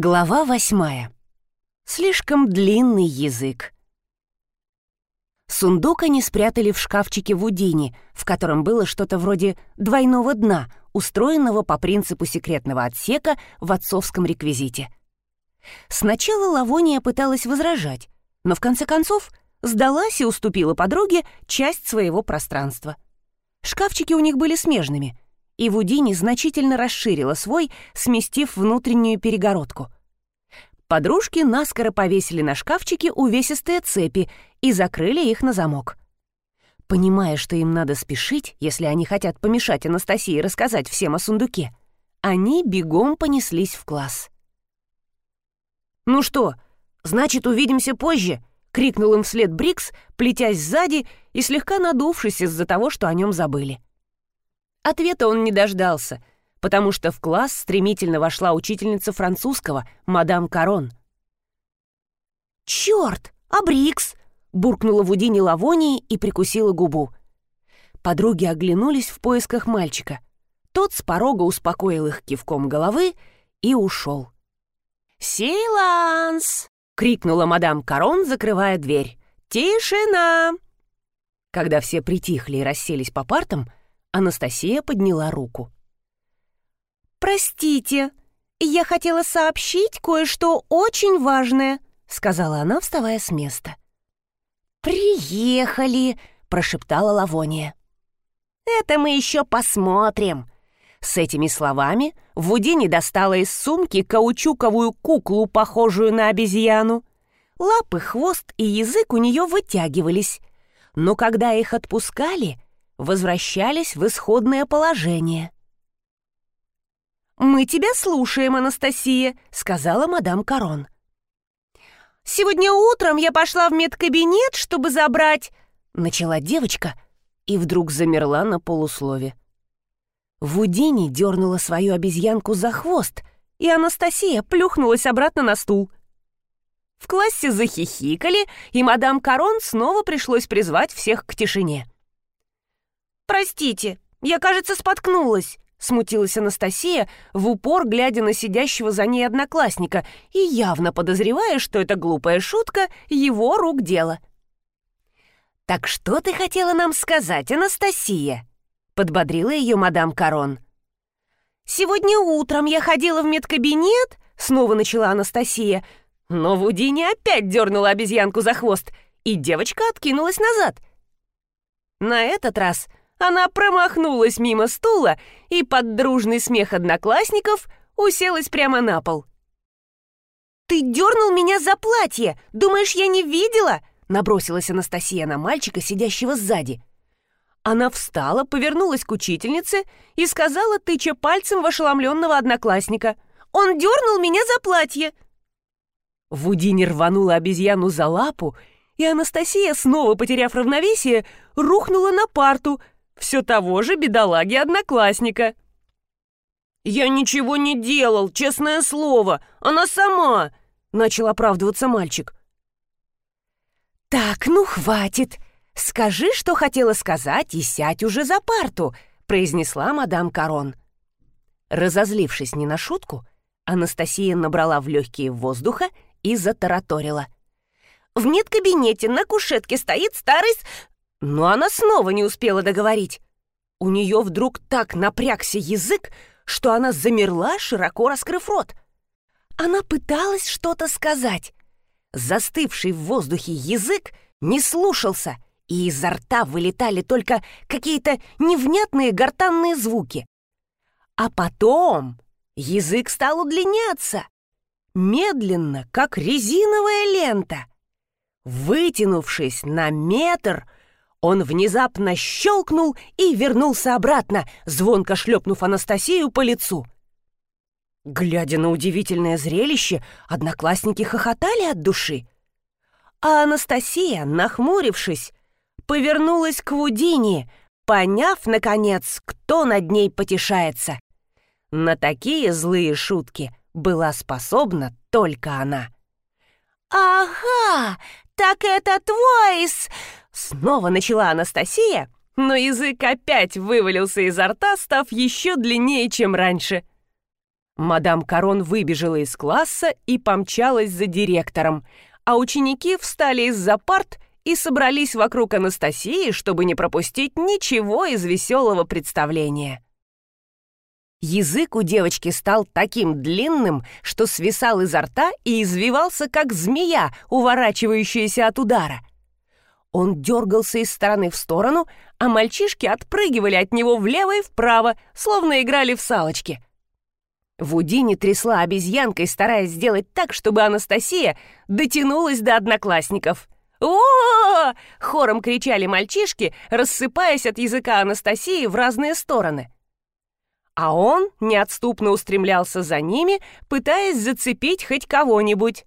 Глава восьмая. Слишком длинный язык. Сундук они спрятали в шкафчике в Удине, в котором было что-то вроде двойного дна, устроенного по принципу секретного отсека в отцовском реквизите. Сначала Лавония пыталась возражать, но в конце концов сдалась и уступила подруге часть своего пространства. Шкафчики у них были смежными — и Вудини значительно расширила свой, сместив внутреннюю перегородку. Подружки наскоро повесили на шкафчике увесистые цепи и закрыли их на замок. Понимая, что им надо спешить, если они хотят помешать Анастасии рассказать всем о сундуке, они бегом понеслись в класс. «Ну что, значит, увидимся позже?» — крикнул им вслед Брикс, плетясь сзади и слегка надувшись из-за того, что о нем забыли. Ответа он не дождался, потому что в класс стремительно вошла учительница французского, мадам Карон. «Чёрт! А Брикс!» — буркнула в Удине Лавонии и прикусила губу. Подруги оглянулись в поисках мальчика. Тот с порога успокоил их кивком головы и ушел. «Силанс!» — крикнула мадам Карон, закрывая дверь. «Тишина!» Когда все притихли и расселись по партам, Анастасия подняла руку. «Простите, я хотела сообщить кое-что очень важное», сказала она, вставая с места. «Приехали!» — прошептала Лавония. «Это мы еще посмотрим!» С этими словами Вудини достала из сумки каучуковую куклу, похожую на обезьяну. Лапы, хвост и язык у нее вытягивались. Но когда их отпускали, возвращались в исходное положение. «Мы тебя слушаем, Анастасия», — сказала мадам Корон. «Сегодня утром я пошла в медкабинет, чтобы забрать...» Начала девочка и вдруг замерла на полуслове. Вудини дернула свою обезьянку за хвост, и Анастасия плюхнулась обратно на стул. В классе захихикали, и мадам Корон снова пришлось призвать всех к тишине. «Простите, я, кажется, споткнулась», — смутилась Анастасия, в упор глядя на сидящего за ней одноклассника и явно подозревая, что эта глупая шутка — его рук дело. «Так что ты хотела нам сказать, Анастасия?» — подбодрила ее мадам Корон. «Сегодня утром я ходила в медкабинет», — снова начала Анастасия, но Вудини опять дернула обезьянку за хвост, и девочка откинулась назад. На этот раз она промахнулась мимо стула и под дружный смех одноклассников уселась прямо на пол. «Ты дернул меня за платье! Думаешь, я не видела?» Набросилась Анастасия на мальчика, сидящего сзади. Она встала, повернулась к учительнице и сказала, тыча пальцем в ошеломленного одноклассника. «Он дернул меня за платье!» Вудини рванула обезьяну за лапу, и Анастасия, снова потеряв равновесие, рухнула на парту — все того же бедолаги-одноклассника. «Я ничего не делал, честное слово, она сама!» — начал оправдываться мальчик. «Так, ну хватит. Скажи, что хотела сказать, и сядь уже за парту», — произнесла мадам Корон. Разозлившись не на шутку, Анастасия набрала в легкие воздуха и затараторила. «В медкабинете на кушетке стоит старый но она снова не успела договорить. У нее вдруг так напрягся язык, что она замерла, широко раскрыв рот. Она пыталась что-то сказать. Застывший в воздухе язык не слушался, и изо рта вылетали только какие-то невнятные гортанные звуки. А потом язык стал удлиняться, медленно, как резиновая лента. Вытянувшись на метр — он внезапно щелкнул и вернулся обратно, звонко шлепнув Анастасию по лицу. Глядя на удивительное зрелище, одноклассники хохотали от души. А Анастасия, нахмурившись, повернулась к Вудине, поняв, наконец, кто над ней потешается. На такие злые шутки была способна только она. «Ага, так это твой с...» Снова начала Анастасия, но язык опять вывалился изо рта, став еще длиннее, чем раньше. Мадам Корон выбежала из класса и помчалась за директором, а ученики встали из-за парт и собрались вокруг Анастасии, чтобы не пропустить ничего из веселого представления. Язык у девочки стал таким длинным, что свисал изо рта и извивался, как змея, уворачивающаяся от удара. Он дергался из стороны в сторону, а мальчишки отпрыгивали от него влево и вправо, словно играли в салочки. Вудини трясла обезьянкой, стараясь сделать так, чтобы Анастасия дотянулась до одноклассников. о, хором кричали мальчишки, рассыпаясь от языка Анастасии в разные стороны. А он неотступно устремлялся за ними, пытаясь зацепить хоть кого-нибудь.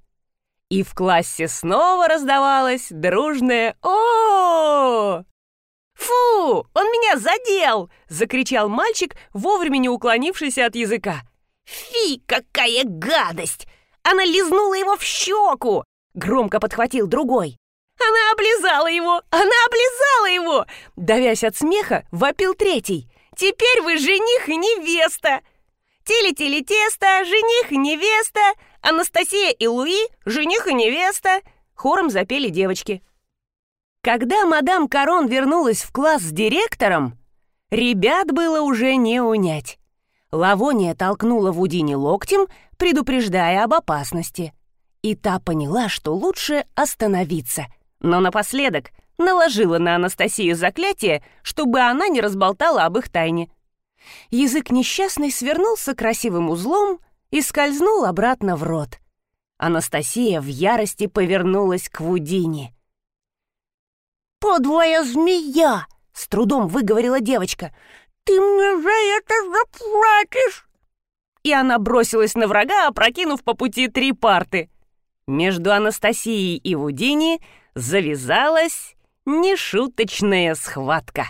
И в классе снова раздавалось дружное о, «Фу, он меня задел!» — закричал мальчик, вовремя не уклонившийся от языка. «Фи, какая гадость! Она лизнула его в щеку!» — громко подхватил другой. «Она облизала его! Она облизала его!» Давясь от смеха, вопил третий. «Теперь вы жених и невеста!» «Тили-тили-тесто, жених и невеста! Анастасия и Луи, жених и невеста!» Хором запели девочки. Когда мадам Корон вернулась в класс с директором, ребят было уже не унять. Лавония толкнула Вудини локтем, предупреждая об опасности. И та поняла, что лучше остановиться, но напоследок наложила на Анастасию заклятие, чтобы она не разболтала об их тайне. Язык несчастный свернулся красивым узлом и скользнул обратно в рот. Анастасия в ярости повернулась к Вудине. «Подлая змея!» — с трудом выговорила девочка. Ты мне за это заплатишь!» И она бросилась на врага, опрокинув по пути три парты. Между Анастасией и Вудини завязалась нешуточная схватка.